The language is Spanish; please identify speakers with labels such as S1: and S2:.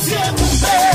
S1: siempre.